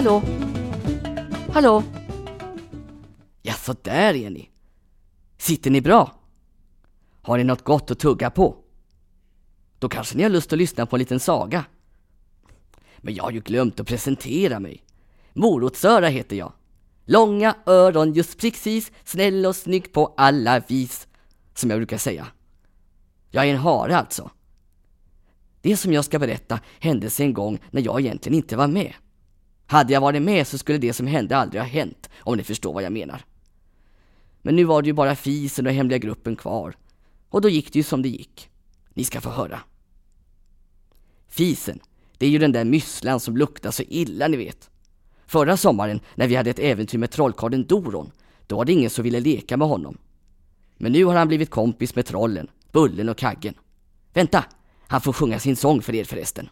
Hallå? Hallå? Ja, så där är ni. Sitter ni bra? Har ni något gott att tugga på? Då kanske ni har lust att lyssna på en liten saga? Men jag har ju glömt att presentera mig. Morotsöra heter jag. Långa öron just precis, snäll och snygg på alla vis, som jag brukar säga. Jag är en hare alltså. Det som jag ska berätta hände sig en gång när jag egentligen inte var med. Hade jag varit med så skulle det som hände aldrig ha hänt, om ni förstår vad jag menar. Men nu var det ju bara fisen och hemliga gruppen kvar. Och då gick det ju som det gick. Ni ska få höra. Fisen, det är ju den där mysslan som luktar så illa ni vet. Förra sommaren när vi hade ett äventyr med trollkarlen Doron, då var det ingen som ville leka med honom. Men nu har han blivit kompis med trollen, Bullen och Kaggen. Vänta, han får sjunga sin sång för er förresten.